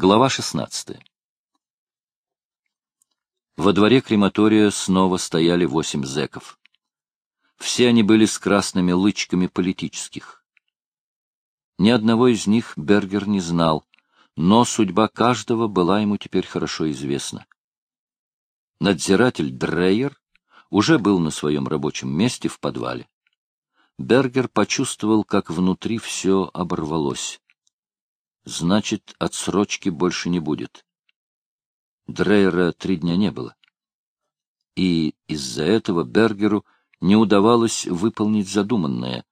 Глава 16. Во дворе крематория снова стояли восемь зэков. Все они были с красными лычками политических. Ни одного из них Бергер не знал, но судьба каждого была ему теперь хорошо известна. Надзиратель Дрейер уже был на своем рабочем месте в подвале. Бергер почувствовал, как внутри все оборвалось. Значит, отсрочки больше не будет. Дрейера три дня не было. И из-за этого Бергеру не удавалось выполнить задуманное.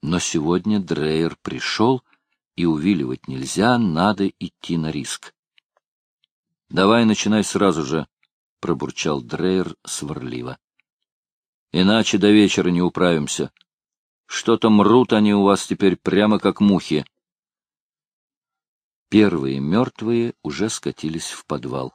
Но сегодня Дрейер пришел, и увиливать нельзя, надо идти на риск. — Давай начинай сразу же, — пробурчал Дрейер сварливо. — Иначе до вечера не управимся. Что-то мрут они у вас теперь прямо как мухи. Первые мертвые уже скатились в подвал.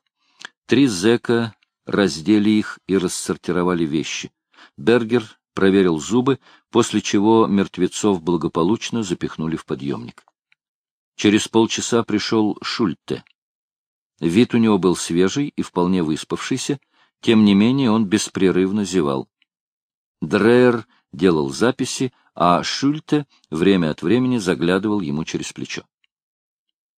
Три зэка раздели их и рассортировали вещи. Бергер проверил зубы, после чего мертвецов благополучно запихнули в подъемник. Через полчаса пришел Шульте. Вид у него был свежий и вполне выспавшийся, тем не менее он беспрерывно зевал. Дрейер делал записи, а Шульте время от времени заглядывал ему через плечо.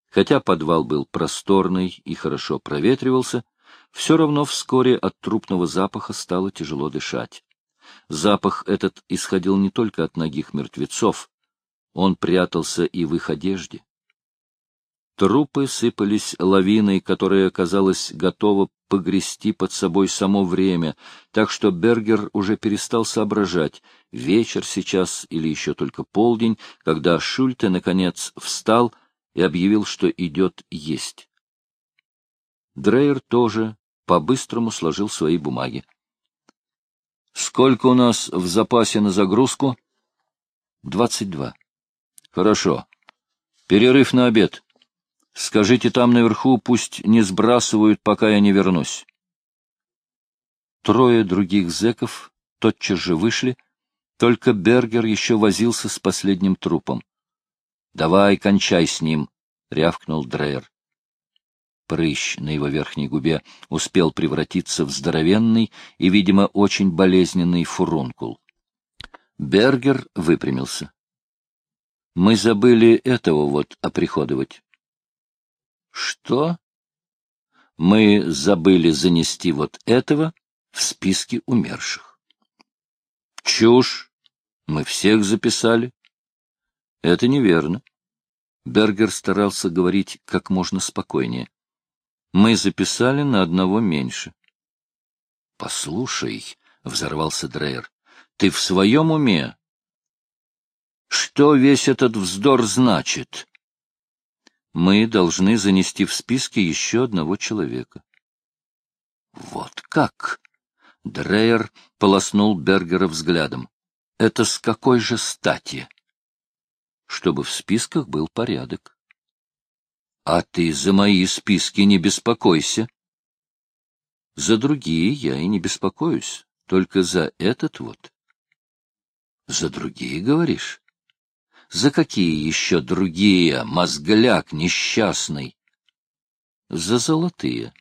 Хотя подвал был просторный и хорошо проветривался, все равно вскоре от трупного запаха стало тяжело дышать. Запах этот исходил не только от ногих мертвецов, он прятался и в их одежде. Трупы сыпались лавиной, которая, казалось, готова погрести под собой само время, так что Бергер уже перестал соображать, вечер сейчас или еще только полдень, когда Шульте, наконец, встал и объявил, что идет есть. Дрейер тоже по-быстрому сложил свои бумаги. — Сколько у нас в запасе на загрузку? — Двадцать два. — Хорошо. Перерыв на обед. — Скажите там наверху, пусть не сбрасывают, пока я не вернусь. Трое других зэков тотчас же вышли, только Бергер еще возился с последним трупом. — Давай, кончай с ним, — рявкнул Дрейер. Прыщ на его верхней губе успел превратиться в здоровенный и, видимо, очень болезненный фурункул. Бергер выпрямился. — Мы забыли этого вот оприходовать. Что? Мы забыли занести вот этого в списке умерших. Чушь. Мы всех записали. Это неверно. Бергер старался говорить как можно спокойнее. Мы записали на одного меньше. — Послушай, — взорвался Дрейер, — ты в своем уме? Что весь этот вздор значит? мы должны занести в списки еще одного человека. Вот как? Дрейер полоснул Бергера взглядом. Это с какой же стати? Чтобы в списках был порядок. А ты за мои списки не беспокойся. За другие я и не беспокоюсь, только за этот вот. За другие, говоришь? За какие еще другие, мозгляк несчастный? За золотые.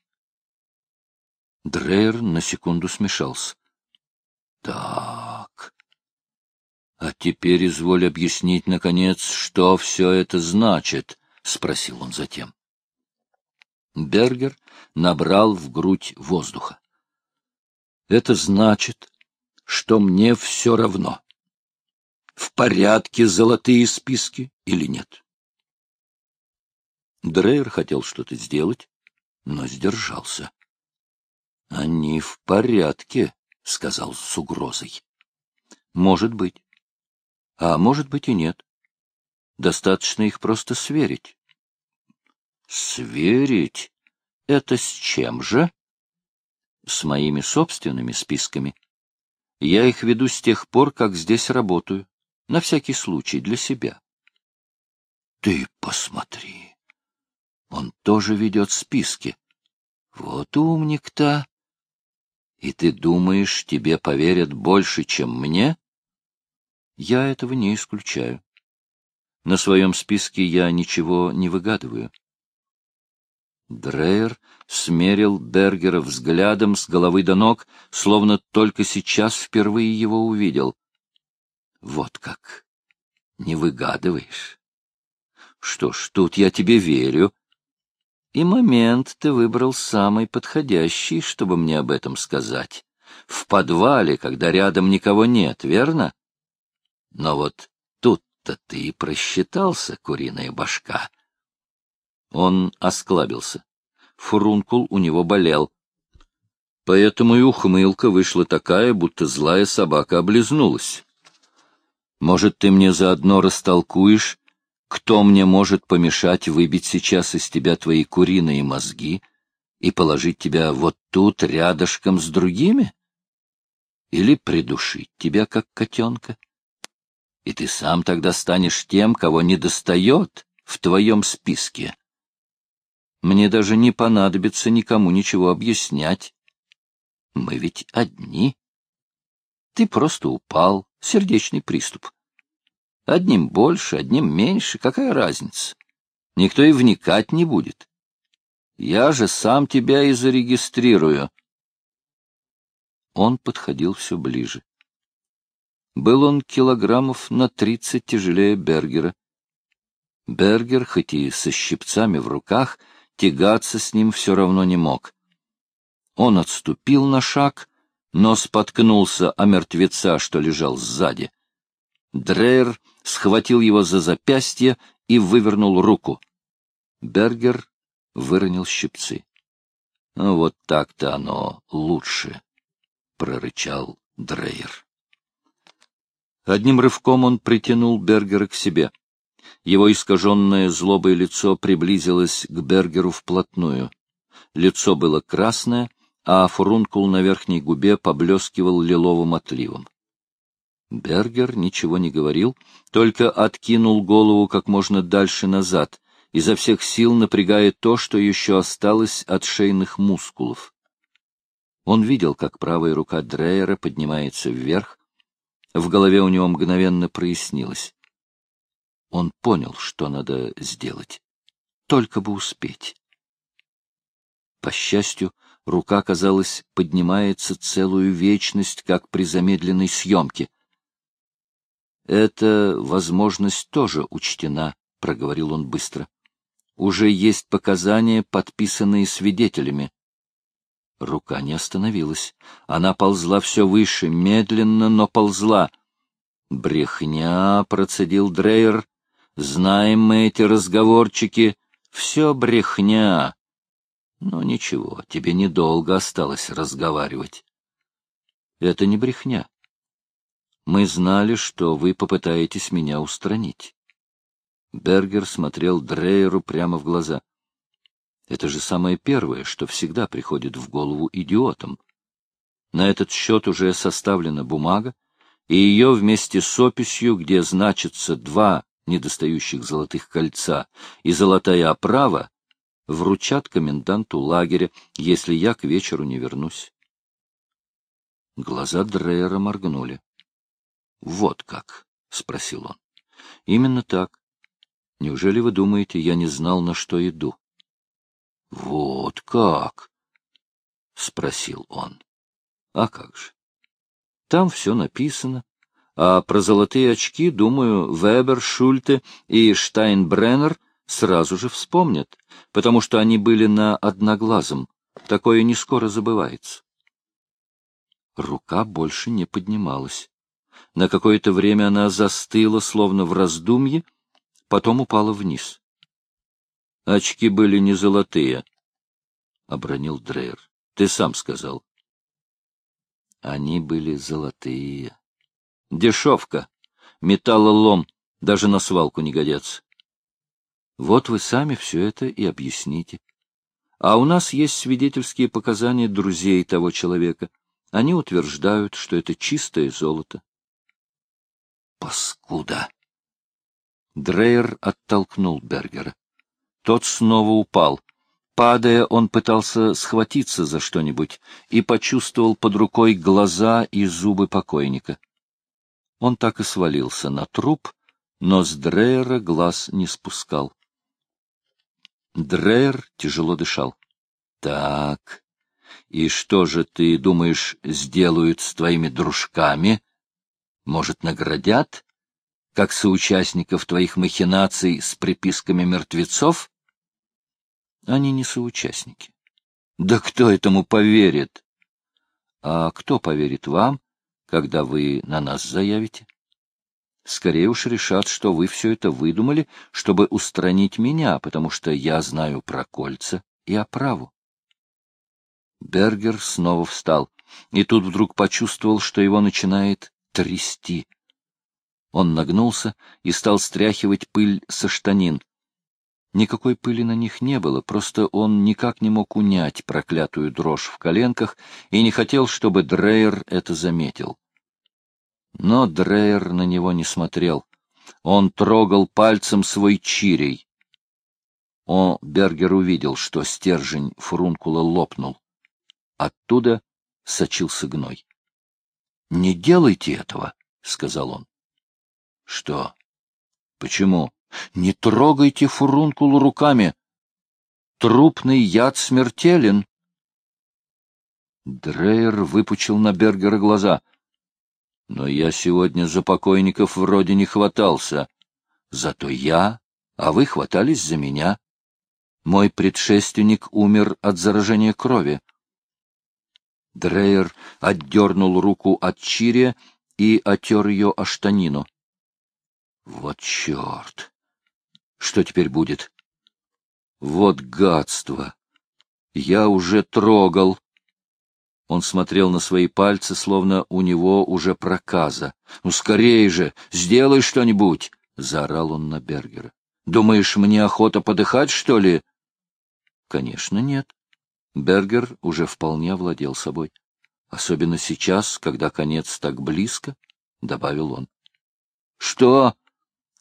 Дрейер на секунду смешался. Так. А теперь изволь объяснить, наконец, что все это значит, — спросил он затем. Бергер набрал в грудь воздуха. — Это значит, что мне все равно в порядке золотые списки или нет. Дрейер хотел что-то сделать, но сдержался. — Они в порядке, — сказал с угрозой. — Может быть. А может быть и нет. Достаточно их просто сверить. — Сверить? Это с чем же? — С моими собственными списками. Я их веду с тех пор, как здесь работаю. На всякий случай, для себя. Ты посмотри. Он тоже ведет списки. Вот умник-то. И ты думаешь, тебе поверят больше, чем мне? Я этого не исключаю. На своем списке я ничего не выгадываю. Дрейер смерил Бергера взглядом с головы до ног, словно только сейчас впервые его увидел. Вот как! Не выгадываешь. Что ж, тут я тебе верю. И момент ты выбрал самый подходящий, чтобы мне об этом сказать. В подвале, когда рядом никого нет, верно? Но вот тут-то ты и просчитался, куриная башка. Он осклабился. Фурункул у него болел. Поэтому и ухмылка вышла такая, будто злая собака облизнулась. Может, ты мне заодно растолкуешь, кто мне может помешать выбить сейчас из тебя твои куриные мозги и положить тебя вот тут рядышком с другими? Или придушить тебя, как котенка? И ты сам тогда станешь тем, кого не достает в твоем списке. Мне даже не понадобится никому ничего объяснять. Мы ведь одни. Ты просто упал, сердечный приступ. Одним больше, одним меньше, какая разница? Никто и вникать не будет. Я же сам тебя и зарегистрирую. Он подходил все ближе. Был он килограммов на тридцать тяжелее Бергера. Бергер, хоть и со щипцами в руках, — тягаться с ним все равно не мог. Он отступил на шаг, но споткнулся о мертвеца, что лежал сзади. Дрейер схватил его за запястье и вывернул руку. Бергер выронил щипцы. «Ну, — Вот так-то оно лучше, — прорычал Дрейер. Одним рывком он притянул Бергера к себе. Его искаженное злобое лицо приблизилось к Бергеру вплотную. Лицо было красное, а фурункул на верхней губе поблескивал лиловым отливом. Бергер ничего не говорил, только откинул голову как можно дальше назад, изо всех сил напрягая то, что еще осталось от шейных мускулов. Он видел, как правая рука Дрейера поднимается вверх, в голове у него мгновенно прояснилось. Он понял, что надо сделать. Только бы успеть. По счастью, рука, казалось, поднимается целую вечность, как при замедленной съемке. «Эта возможность тоже учтена», — проговорил он быстро. «Уже есть показания, подписанные свидетелями». Рука не остановилась. Она ползла все выше, медленно, но ползла. «Брехня», — процедил Дрейер, Знаем мы эти разговорчики. Все брехня. Но ничего, тебе недолго осталось разговаривать. Это не брехня. Мы знали, что вы попытаетесь меня устранить. Бергер смотрел Дрейеру прямо в глаза. Это же самое первое, что всегда приходит в голову идиотам. На этот счет уже составлена бумага, и ее вместе с описью, где значится два недостающих золотых кольца и золотая оправа вручат коменданту лагеря, если я к вечеру не вернусь. Глаза Дрейера моргнули. — Вот как? — спросил он. — Именно так. Неужели вы думаете, я не знал, на что иду? — Вот как? — спросил он. — А как же? Там все написано, а про золотые очки, думаю, Вебер, Шульте и Штайнбреннер сразу же вспомнят, потому что они были на одноглазом. Такое не скоро забывается. Рука больше не поднималась. На какое-то время она застыла, словно в раздумье, потом упала вниз. — Очки были не золотые, — обронил Дрейер. — Ты сам сказал. — Они были золотые. Дешевка. Металлолом. Даже на свалку не годятся. Вот вы сами все это и объясните. А у нас есть свидетельские показания друзей того человека. Они утверждают, что это чистое золото. Паскуда! Дрейер оттолкнул Бергера. Тот снова упал. Падая, он пытался схватиться за что-нибудь и почувствовал под рукой глаза и зубы покойника. Он так и свалился на труп, но с Дрейера глаз не спускал. Дрейер тяжело дышал. — Так, и что же ты думаешь, сделают с твоими дружками? Может, наградят, как соучастников твоих махинаций с приписками мертвецов? Они не соучастники. Да кто этому поверит? А кто поверит вам, когда вы на нас заявите? Скорее уж решат, что вы все это выдумали, чтобы устранить меня, потому что я знаю про кольца и оправу. Бергер снова встал, и тут вдруг почувствовал, что его начинает трясти. Он нагнулся и стал стряхивать пыль со штанин. Никакой пыли на них не было, просто он никак не мог унять проклятую дрожь в коленках и не хотел, чтобы Дрейер это заметил. Но Дрейер на него не смотрел. Он трогал пальцем свой чирей. О, Бергер увидел, что стержень фурункула лопнул. Оттуда сочился гной. — Не делайте этого, — сказал он. — Что? Почему? Не трогайте фурункул руками. Трупный яд смертелен. Дрейер выпучил на Бергера глаза. Но я сегодня за покойников вроде не хватался. Зато я, а вы хватались за меня. Мой предшественник умер от заражения крови. Дрейер отдернул руку от Чирия и отер ее о штанину. Вот черт! Что теперь будет? Вот гадство! Я уже трогал. Он смотрел на свои пальцы, словно у него уже проказа. — Ну, скорей же! Сделай что-нибудь! — заорал он на Бергера. — Думаешь, мне охота подыхать, что ли? — Конечно, нет. Бергер уже вполне овладел собой. Особенно сейчас, когда конец так близко, — добавил он. — Что?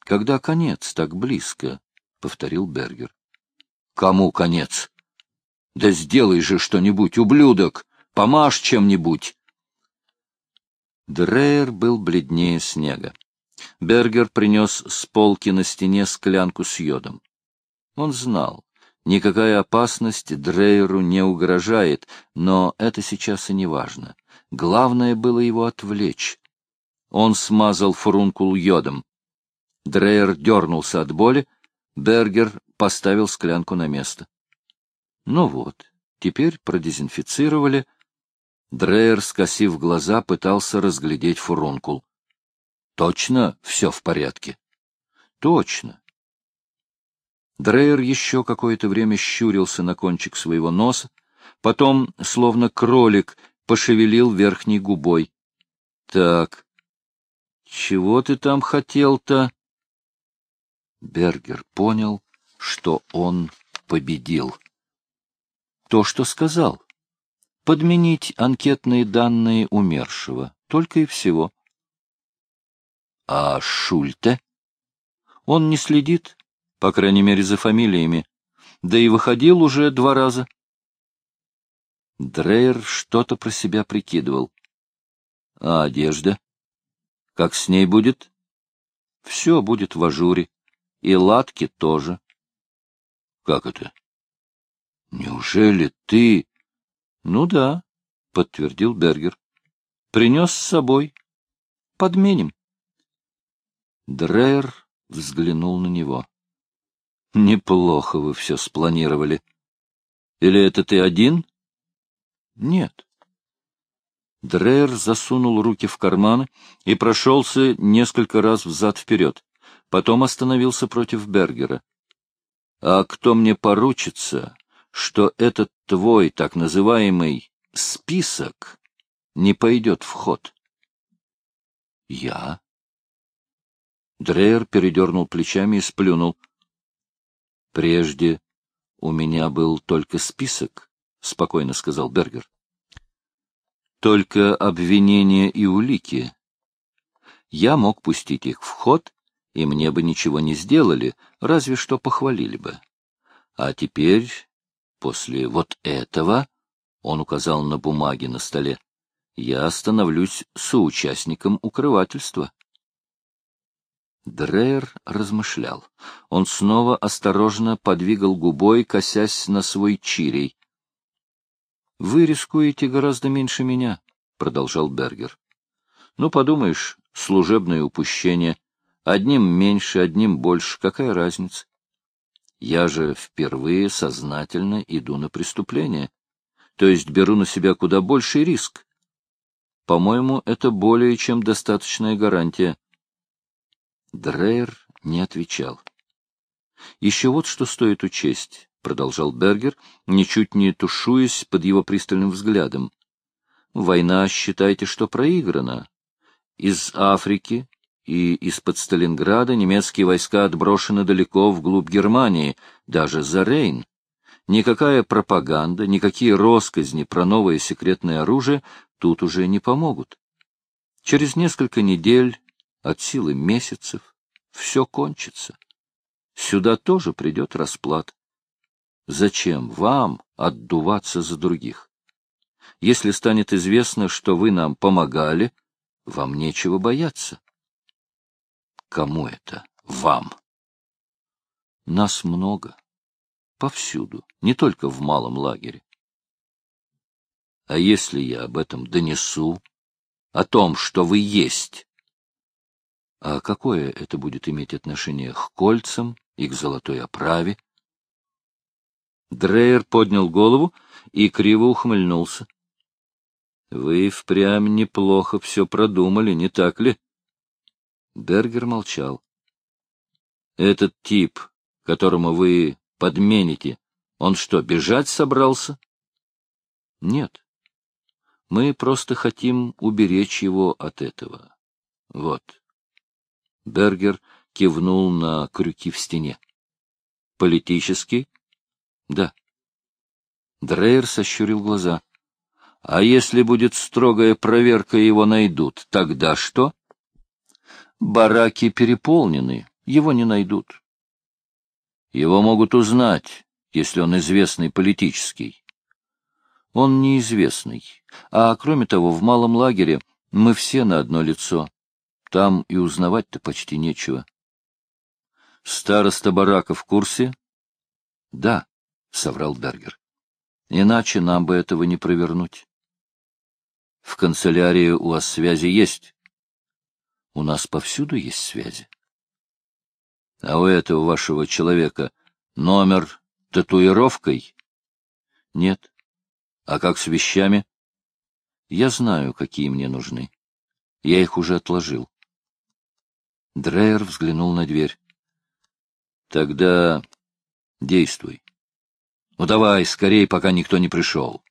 Когда конец так близко, — повторил Бергер. — Кому конец? Да сделай же что-нибудь, ублюдок! Помажь чем-нибудь! Дрейер был бледнее снега. Бергер принес с полки на стене склянку с йодом. Он знал, никакая опасность Дрейеру не угрожает, но это сейчас и не важно. Главное было его отвлечь. Он смазал фурункул йодом. Дрейер дернулся от боли, Бергер поставил склянку на место. Ну вот, теперь продезинфицировали. Дрейер, скосив глаза, пытался разглядеть фурункул. Точно все в порядке? Точно. Дрейер еще какое-то время щурился на кончик своего носа, потом, словно кролик, пошевелил верхней губой. — Так, чего ты там хотел-то? Бергер понял, что он победил. То, что сказал. Подменить анкетные данные умершего. Только и всего. А Шульте? Он не следит, по крайней мере, за фамилиями. Да и выходил уже два раза. Дрейер что-то про себя прикидывал. А одежда? Как с ней будет? Все будет в ажуре. И латки тоже. — Как это? — Неужели ты... — Ну да, — подтвердил Бергер. — Принес с собой. Подменим. Дрейер взглянул на него. — Неплохо вы все спланировали. Или это ты один? — Нет. Дрейер засунул руки в карманы и прошелся несколько раз взад-вперед потом остановился против Бергера. — А кто мне поручится, что этот твой так называемый список не пойдет в ход? — Я? Дрейер передернул плечами и сплюнул. — Прежде у меня был только список, — спокойно сказал Бергер. — Только обвинения и улики. Я мог пустить их в ход и мне бы ничего не сделали, разве что похвалили бы. А теперь, после вот этого, он указал на бумаги на столе, я становлюсь соучастником укрывательства. Дрейер размышлял. Он снова осторожно подвигал губой, косясь на свой чирей. — Вы рискуете гораздо меньше меня, — продолжал Бергер. — Ну, подумаешь, служебное упущение. Одним меньше, одним больше. Какая разница? Я же впервые сознательно иду на преступление, то есть беру на себя куда больший риск. По-моему, это более чем достаточная гарантия. Дрейер не отвечал. Еще вот что стоит учесть, — продолжал Бергер, ничуть не тушуясь под его пристальным взглядом. Война, считайте, что проиграна. Из Африки и из-под Сталинграда немецкие войска отброшены далеко вглубь Германии, даже за Рейн. Никакая пропаганда, никакие росказни про новое секретное оружие тут уже не помогут. Через несколько недель, от силы месяцев, все кончится. Сюда тоже придет расплат. Зачем вам отдуваться за других? Если станет известно, что вы нам помогали, вам нечего бояться. Кому это? Вам. Нас много. Повсюду, не только в малом лагере. А если я об этом донесу? О том, что вы есть? А какое это будет иметь отношение к кольцам и к золотой оправе? Дрейер поднял голову и криво ухмыльнулся. — Вы впрямь неплохо все продумали, не так ли? Бергер молчал. — Этот тип, которому вы подмените, он что, бежать собрался? — Нет. Мы просто хотим уберечь его от этого. Вот. Бергер кивнул на крюки в стене. — Политический? — Да. Дрейер сощурил глаза. — А если будет строгая проверка, его найдут, тогда что? — Бараки переполнены, его не найдут. Его могут узнать, если он известный политический. Он неизвестный. А кроме того, в малом лагере мы все на одно лицо. Там и узнавать-то почти нечего. Староста барака в курсе? Да, — соврал Бергер. Иначе нам бы этого не провернуть. В канцелярии у вас связи есть? У нас повсюду есть связи. А у этого вашего человека номер татуировкой? Нет. А как с вещами? Я знаю, какие мне нужны. Я их уже отложил. Дрейер взглянул на дверь. Тогда действуй. Ну давай, скорей, пока никто не пришел.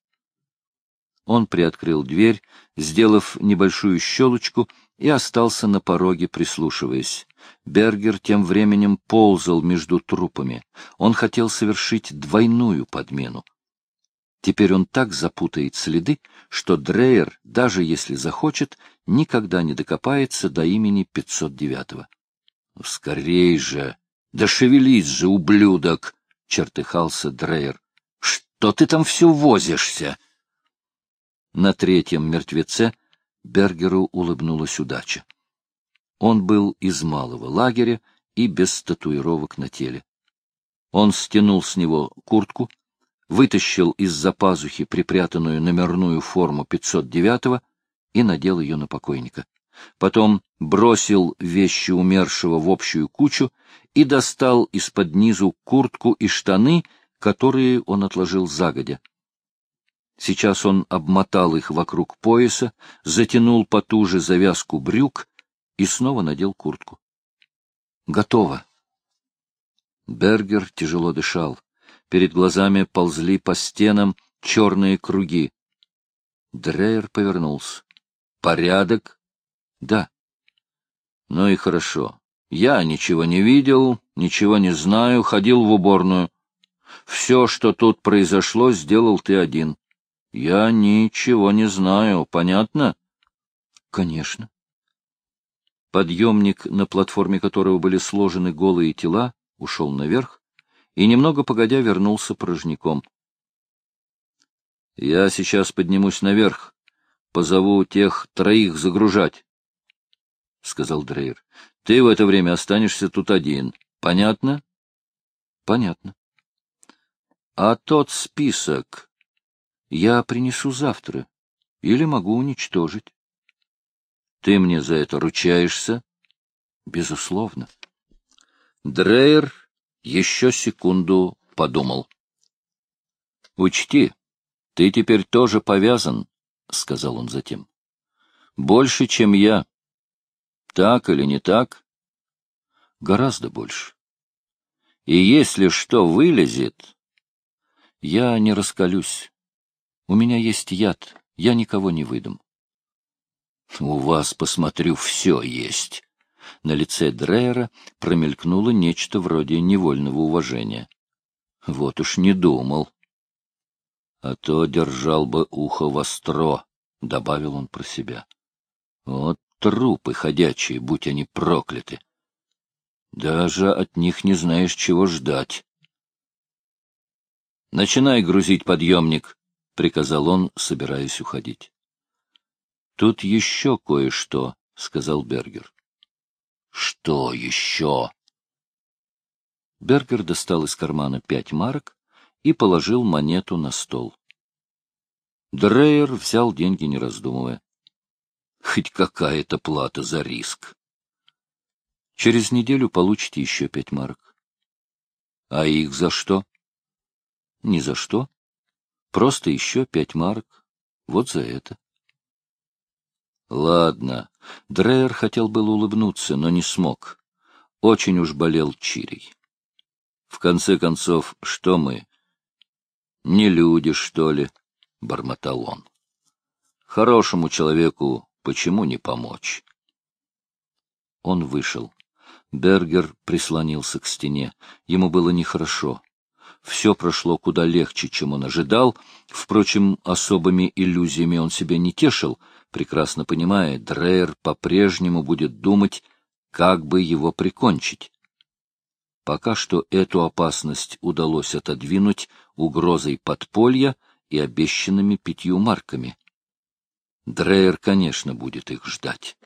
Он приоткрыл дверь, сделав небольшую щелочку, и остался на пороге, прислушиваясь. Бергер тем временем ползал между трупами. Он хотел совершить двойную подмену. Теперь он так запутает следы, что Дрейер, даже если захочет, никогда не докопается до имени 509-го. — Скорей же! Да шевелись же, ублюдок! — чертыхался Дрейер. — Что ты там все возишься? На третьем мертвеце Бергеру улыбнулась удача. Он был из малого лагеря и без татуировок на теле. Он стянул с него куртку, вытащил из-за пазухи припрятанную номерную форму 509-го и надел ее на покойника. Потом бросил вещи умершего в общую кучу и достал из-под низу куртку и штаны, которые он отложил загодя. Сейчас он обмотал их вокруг пояса, затянул потуже завязку брюк и снова надел куртку. Готово. Бергер тяжело дышал. Перед глазами ползли по стенам черные круги. Дрейер повернулся. Порядок? Да. Ну и хорошо. Я ничего не видел, ничего не знаю, ходил в уборную. Все, что тут произошло, сделал ты один. Я ничего не знаю, понятно? Конечно. Подъемник, на платформе которого были сложены голые тела, ушел наверх и, немного погодя, вернулся порожняком. — Я сейчас поднимусь наверх, позову тех троих загружать, — сказал Дрейер. — Ты в это время останешься тут один. Понятно? Понятно. А тот список я принесу завтра или могу уничтожить. Ты мне за это ручаешься? Безусловно. Дрейер еще секунду подумал. — Учти, ты теперь тоже повязан, — сказал он затем. — Больше, чем я. Так или не так? — Гораздо больше. И если что вылезет... Я не раскалюсь. У меня есть яд, я никого не выдам. — У вас, посмотрю, все есть. На лице Дрейера промелькнуло нечто вроде невольного уважения. Вот уж не думал. А то держал бы ухо востро, — добавил он про себя. Вот трупы ходячие, будь они прокляты. Даже от них не знаешь, чего ждать. «Начинай грузить подъемник», — приказал он, собираясь уходить. «Тут еще кое-что», — сказал Бергер. Что еще? Бергер достал из кармана пять марок и положил монету на стол. Дрейер взял деньги, не раздумывая. Хоть какая-то плата за риск. Через неделю получите еще пять марок. А их за что? Ни за что. Просто еще пять марок. Вот за это. Ладно. Дрейер хотел было улыбнуться, но не смог. Очень уж болел Чирий. В конце концов, что мы? Не люди, что ли? — бормотал он. Хорошему человеку почему не помочь? Он вышел. Бергер прислонился к стене. Ему было нехорошо. Все прошло куда легче, чем он ожидал. Впрочем, особыми иллюзиями он себя не тешил — прекрасно понимая, Дрейер по-прежнему будет думать, как бы его прикончить. Пока что эту опасность удалось отодвинуть угрозой подполья и обещанными пятью марками. Дрейер, конечно, будет их ждать.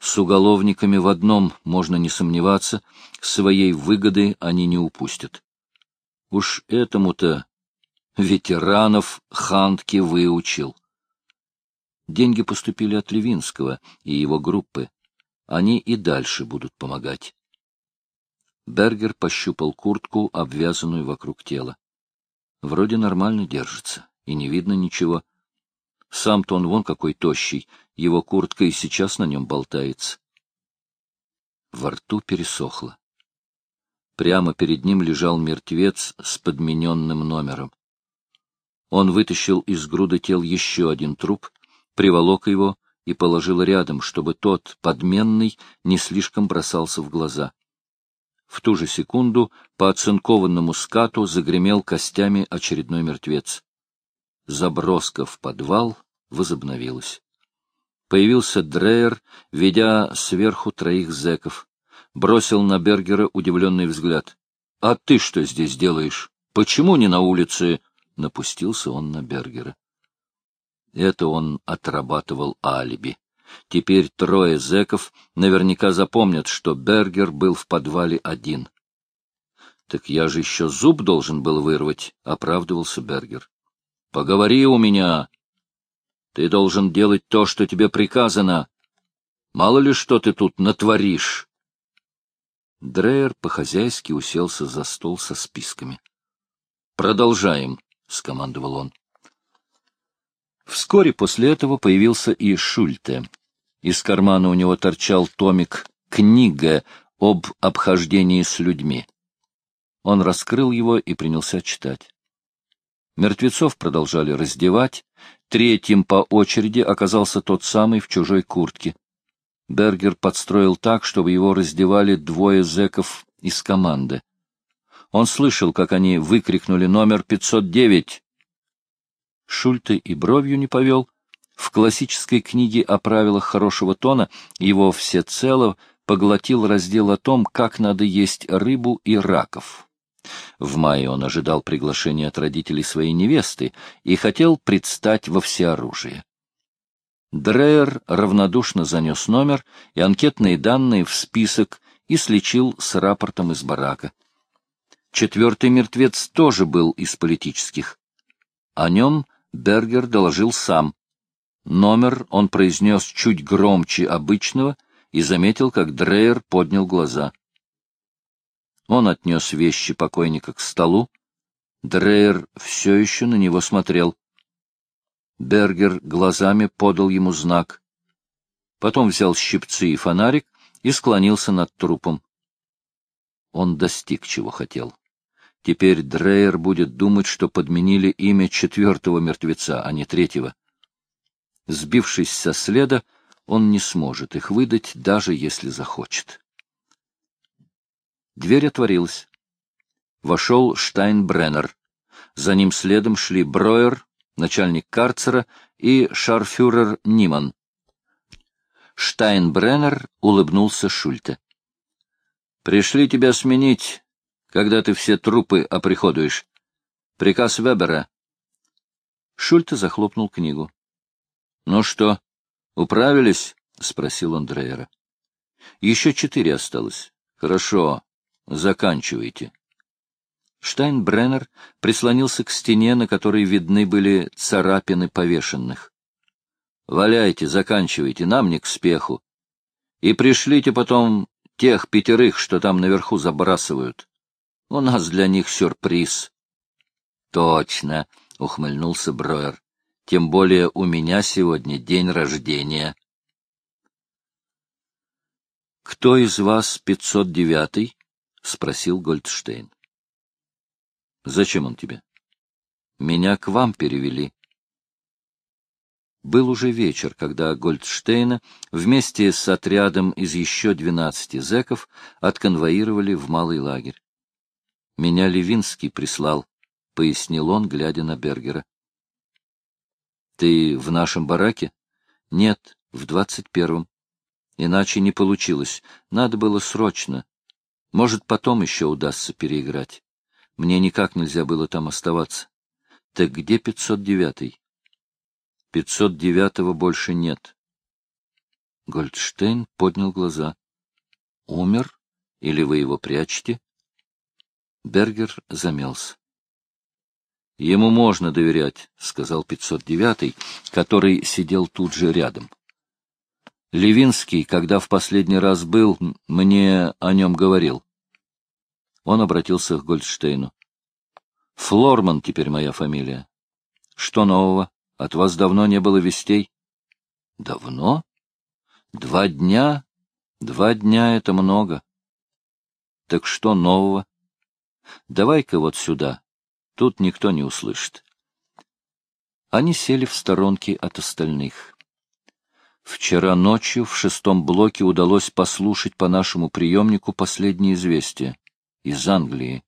С уголовниками в одном можно не сомневаться, своей выгоды они не упустят. Уж этому-то ветеранов Хантки выучил. Деньги поступили от Левинского и его группы. Они и дальше будут помогать. Бергер пощупал куртку, обвязанную вокруг тела. Вроде нормально держится, и не видно ничего. Сам-то он вон какой тощий, его куртка и сейчас на нем болтается. Во рту пересохло. Прямо перед ним лежал мертвец с подмененным номером. Он вытащил из груды тел еще один труп — приволок его и положил рядом, чтобы тот, подменный, не слишком бросался в глаза. В ту же секунду по оцинкованному скату загремел костями очередной мертвец. Заброска в подвал возобновилась. Появился Дрейер, ведя сверху троих зэков. Бросил на Бергера удивленный взгляд. — А ты что здесь делаешь? Почему не на улице? — напустился он на Бергера. Это он отрабатывал алиби. Теперь трое зэков наверняка запомнят, что Бергер был в подвале один. — Так я же еще зуб должен был вырвать, — оправдывался Бергер. — Поговори у меня. Ты должен делать то, что тебе приказано. Мало ли что ты тут натворишь. Дрейер по-хозяйски уселся за стол со списками. — Продолжаем, — скомандовал он. Вскоре после этого появился и Шульте. Из кармана у него торчал томик «Книга об обхождении с людьми». Он раскрыл его и принялся читать. Мертвецов продолжали раздевать. Третьим по очереди оказался тот самый в чужой куртке. Бергер подстроил так, чтобы его раздевали двое зэков из команды. Он слышал, как они выкрикнули номер 509. Шульте и бровью не повел. В классической книге о правилах хорошего тона его всецело поглотил раздел о том, как надо есть рыбу и раков. В мае он ожидал приглашения от родителей своей невесты и хотел предстать во всеоружие. Дрейер равнодушно занес номер и анкетные данные в список и слечил с рапортом из барака. Четвертый мертвец тоже был из политических. О нем Бергер доложил сам. Номер он произнес чуть громче обычного и заметил, как Дрейер поднял глаза. Он отнес вещи покойника к столу. Дрейер все еще на него смотрел. Бергер глазами подал ему знак. Потом взял щипцы и фонарик и склонился над трупом. Он достиг, чего хотел. Теперь Дрейер будет думать, что подменили имя четвертого мертвеца, а не третьего. Сбившись со следа, он не сможет их выдать, даже если захочет. Дверь отворилась. Вошел Штайнбреннер. За ним следом шли Броер, начальник карцера, и шарфюрер Ниман. Штайнбреннер улыбнулся Шульте. — Пришли тебя сменить, когда ты все трупы оприходуешь. Приказ Вебера. Шульте захлопнул книгу. — Ну что, управились? — спросил он Дрейера. — Еще четыре осталось. — Хорошо, заканчивайте. Штайнбреннер прислонился к стене, на которой видны были царапины повешенных. — Валяйте, заканчивайте, нам не к спеху. И пришлите потом тех пятерых, что там наверху забрасывают. У нас для них сюрприз. — Точно, — ухмыльнулся Броер. — Тем более у меня сегодня день рождения. — Кто из вас пятьсот девятый? — спросил Гольдштейн. Зачем он тебе? Меня к вам перевели. Был уже вечер, когда Гольдштейна вместе с отрядом из еще двенадцати зэков отконвоировали в малый лагерь. Меня Левинский прислал, — пояснил он, глядя на Бергера. — Ты в нашем бараке? — Нет, в двадцать первом. Иначе не получилось. Надо было срочно. Может, потом еще удастся переиграть. Мне никак нельзя было там оставаться. Так где 509-й? 509-го больше нет. Гольдштейн поднял глаза. Умер? Или вы его прячете? Бергер замялся. — Ему можно доверять, — сказал 509-й, который сидел тут же рядом. Левинский, когда в последний раз был, мне о нем говорил. Он обратился к Гольдштейну. — Флорман теперь моя фамилия. — Что нового? От вас давно не было вестей? — Давно? Два дня? Два дня — это много. — Так что нового? — Давай-ка вот сюда. Тут никто не услышит. Они сели в сторонке от остальных. Вчера ночью в шестом блоке удалось послушать по нашему приемнику последние известия из Англии.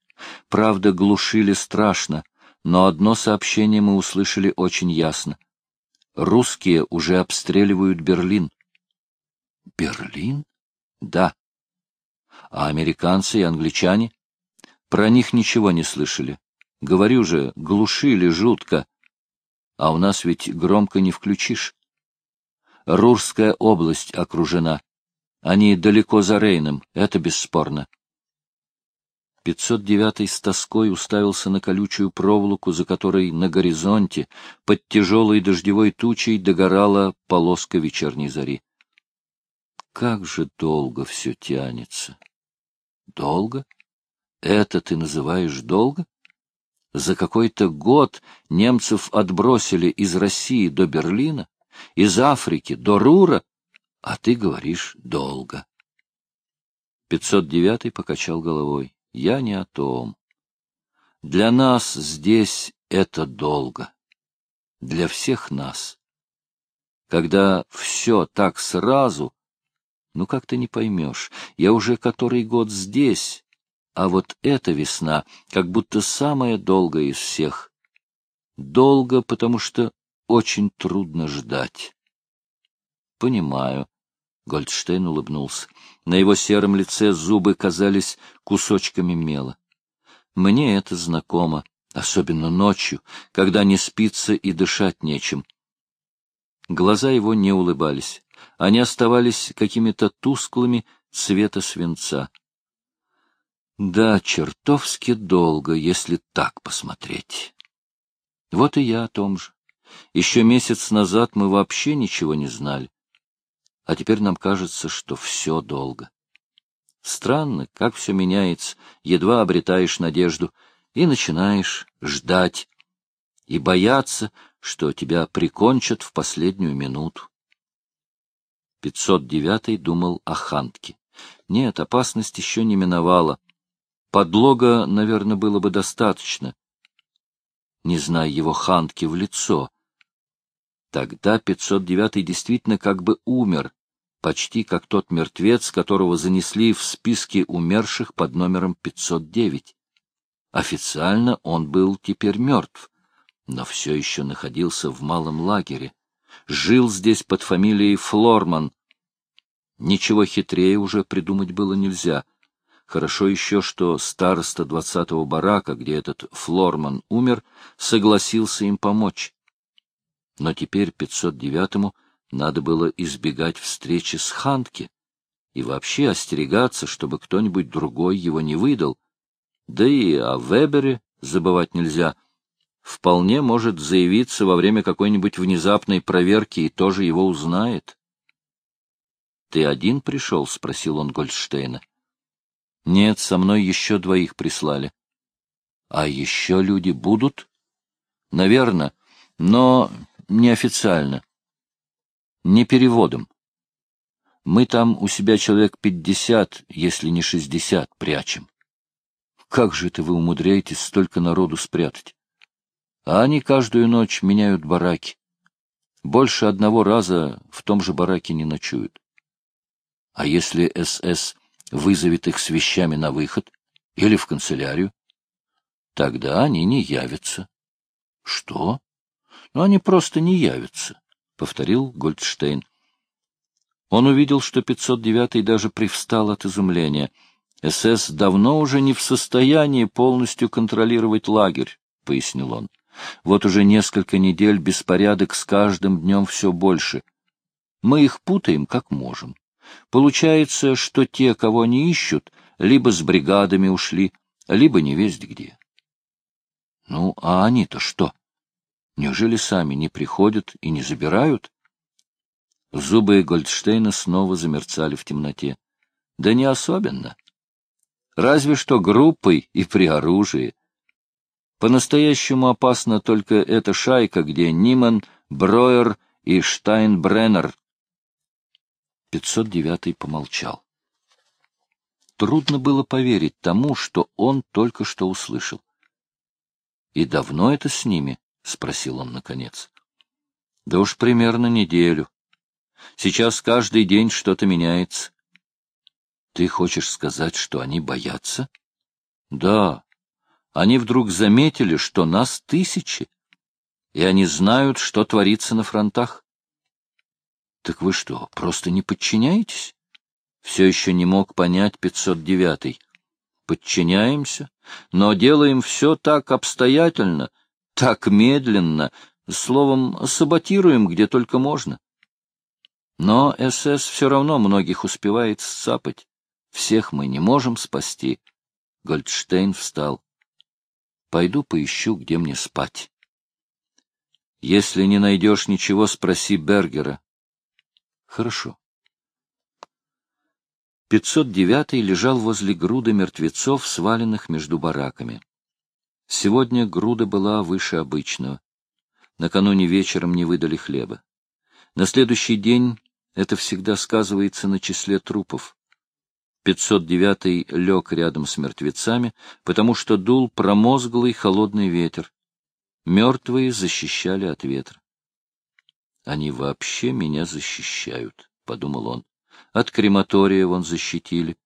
Правда, глушили страшно, но одно сообщение мы услышали очень ясно. Русские уже обстреливают Берлин. Берлин? Да. А американцы и англичане? Про них ничего не слышали. Говорю же, глушили жутко. А у нас ведь громко не включишь. Рурская область окружена. Они далеко за Рейном, это бесспорно. 509 с тоской уставился на колючую проволоку, за которой на горизонте под тяжелой дождевой тучей догорала полоска вечерней зари. Как же долго все тянется! Долго? Это ты называешь долго? За какой-то год немцев отбросили из России до Берлина, из Африки до Рура, а ты говоришь долго. 509 покачал головой. Я не о том. Для нас здесь это долго. Для всех нас. Когда все так сразу, ну как ты не поймешь, я уже который год здесь, а вот эта весна как будто самая долгая из всех. Долго, потому что очень трудно ждать. Понимаю. Гольдштейн улыбнулся. На его сером лице зубы казались кусочками мела. Мне это знакомо, особенно ночью, когда не спится и дышать нечем. Глаза его не улыбались. Они оставались какими-то тусклыми цвета свинца. Да, чертовски долго, если так посмотреть. Вот и я о том же. Еще месяц назад мы вообще ничего не знали. А теперь нам кажется, что все долго. Странно, как все меняется, едва обретаешь надежду, и начинаешь ждать, и бояться, что тебя прикончат в последнюю минуту. 509 думал о Хантке. Нет, опасность еще не миновала. Подлога, наверное, было бы достаточно. Не зная его Хантки в лицо. Тогда 509 действительно как бы умер, почти как тот мертвец, которого занесли в списке умерших под номером 509. Официально он был теперь мертв, но все еще находился в малом лагере. Жил здесь под фамилией Флорман. Ничего хитрее уже придумать было нельзя. Хорошо еще, что староста двадцатого барака, где этот Флорман умер, согласился им помочь. Но теперь 509-му надо было избегать встречи с Хантке и вообще остерегаться, чтобы кто-нибудь другой его не выдал. Да и о Вебере забывать нельзя. Вполне может заявиться во время какой-нибудь внезапной проверки и тоже его узнает. — Ты один пришел? — спросил он Гольдштейна. — Нет, со мной еще двоих прислали. — А еще люди будут? — Наверное, но неофициально не переводом. Мы там у себя человек пятьдесят, если не шестьдесят, прячем. Как же это вы умудряетесь столько народу спрятать? А они каждую ночь меняют бараки. Больше одного раза в том же бараке не ночуют. А если СС вызовет их с вещами на выход или в канцелярию, тогда они не явятся. Что? Ну, они просто не явятся. — повторил Гольдштейн. Он увидел, что 509-й даже привстал от изумления. «СС давно уже не в состоянии полностью контролировать лагерь», — пояснил он. «Вот уже несколько недель беспорядок с каждым днем все больше. Мы их путаем, как можем. Получается, что те, кого они ищут, либо с бригадами ушли, либо не весть где». «Ну, а они-то что?» Неужели сами не приходят и не забирают? Зубы Гольдштейна снова замерцали в темноте. Да не особенно. Разве что группой и при оружии. По-настоящему опасна только эта шайка, где Ниман, Броер и Штайнбреннер. 509-й помолчал. Трудно было поверить тому, что он только что услышал. И давно это с ними? — спросил он наконец. — Да уж примерно неделю. Сейчас каждый день что-то меняется. — Ты хочешь сказать, что они боятся? — Да. Они вдруг заметили, что нас тысячи, и они знают, что творится на фронтах. — Так вы что, просто не подчиняетесь? Все еще не мог понять 509-й. — Подчиняемся, но делаем все так обстоятельно, — так медленно, словом, саботируем где только можно. Но СС все равно многих успевает сцапать. Всех мы не можем спасти. Гольдштейн встал. Пойду поищу, где мне спать. Если не найдешь ничего, спроси Бергера. Хорошо. 509-й лежал возле груды мертвецов, сваленных между бараками. Сегодня груда была выше обычного. Накануне вечером не выдали хлеба. На следующий день это всегда сказывается на числе трупов. 509-й лег рядом с мертвецами, потому что дул промозглый холодный ветер. Мертвые защищали от ветра. «Они вообще меня защищают», — подумал он. «От крематория вон защитили.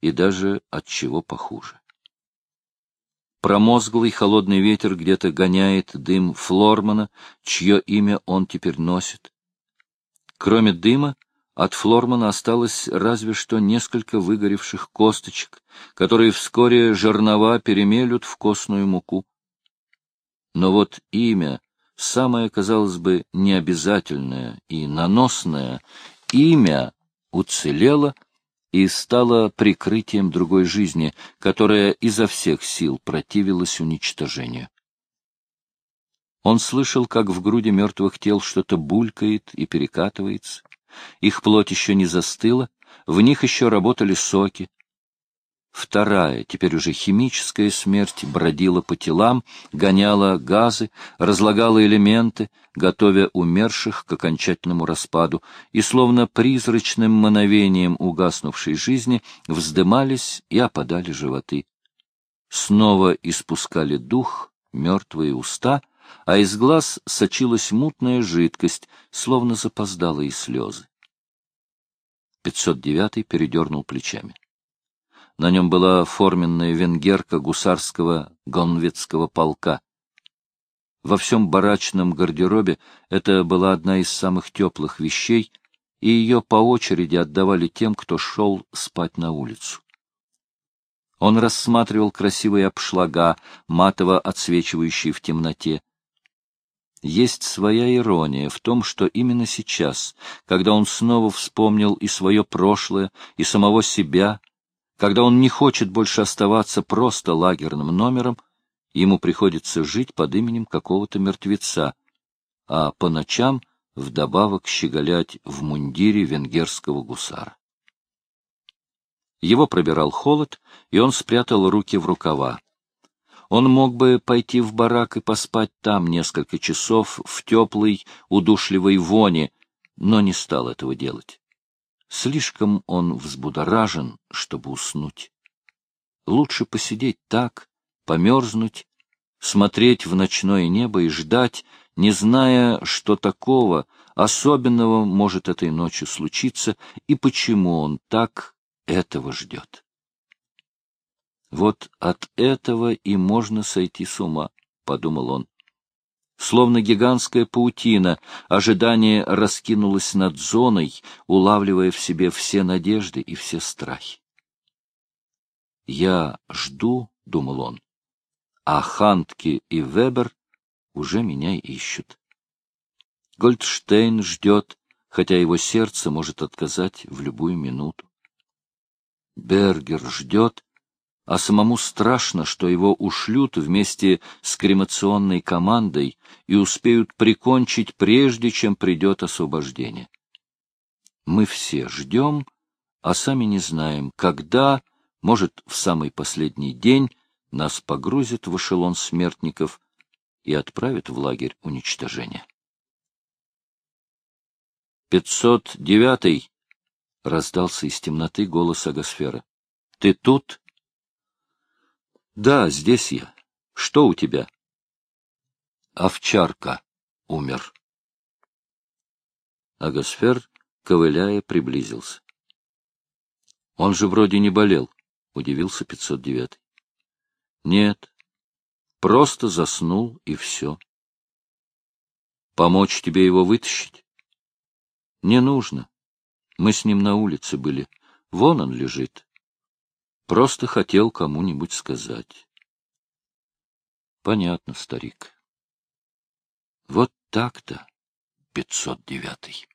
И даже от чего похуже». Промозглый холодный ветер где-то гоняет дым Флормана, чье имя он теперь носит. Кроме дыма, от Флормана осталось разве что несколько выгоревших косточек, которые вскоре жернова перемелют в костную муку. Но вот имя, самое, казалось бы, необязательное и наносное имя уцелело и стало прикрытием другой жизни, которая изо всех сил противилась уничтожению. Он слышал, как в груди мертвых тел что-то булькает и перекатывается. Их плоть еще не застыла, в них еще работали соки, Вторая, теперь уже химическая смерть бродила по телам, гоняла газы, разлагала элементы, готовя умерших к окончательному распаду, и словно призрачным мановением угаснувшей жизни вздымались и опадали животы. Снова испускали дух мертвые уста, а из глаз сочилась мутная жидкость, словно запоздалые слезы. 509 передернул плечами. На нем была форменная венгерка гусарского гонвецкого полка. Во всем барачном гардеробе это была одна из самых теплых вещей, и ее по очереди отдавали тем, кто шел спать на улицу. Он рассматривал красивые обшлага, матово отсвечивающие в темноте. Есть своя ирония в том, что именно сейчас, когда он снова вспомнил и свое прошлое, и самого себя, когда он не хочет больше оставаться просто лагерным номером, ему приходится жить под именем какого-то мертвеца, а по ночам вдобавок щеголять в мундире венгерского гусара. Его пробирал холод, и он спрятал руки в рукава. Он мог бы пойти в барак и поспать там несколько часов в теплой, удушливой воне, но не стал этого делать. Слишком он взбудоражен, чтобы уснуть. Лучше посидеть так, померзнуть, смотреть в ночное небо и ждать, не зная, что такого особенного может этой ночью случиться и почему он так этого ждет. Вот от этого и можно сойти с ума, — подумал он. Словно гигантская паутина, ожидание раскинулось над зоной, улавливая в себе все надежды и все страхи. «Я жду», — думал он, — «а Хантки и Вебер уже меня ищут. Гольдштейн ждет, хотя его сердце может отказать в любую минуту. Бергер ждет, а самому страшно, что его ушлют вместе с кремационной командой и успеют прикончить, прежде чем придет освобождение. Мы все ждем, а сами не знаем, когда, может, в самый последний день, нас погрузят в эшелон смертников и отправят в лагерь уничтожения. «Пятьсот девятый!» — раздался из темноты голос Агосфера. «Ты тут?» Да, здесь я. Что у тебя? Овчарка умер. Агосфер, ковыляя, приблизился. Он же вроде не болел, удивился 509. Нет, просто заснул и все. Помочь тебе его вытащить? Не нужно. Мы с ним на улице были. Вон он лежит. Просто хотел кому-нибудь сказать. Понятно, старик. Вот так-то, пятьсот девятый.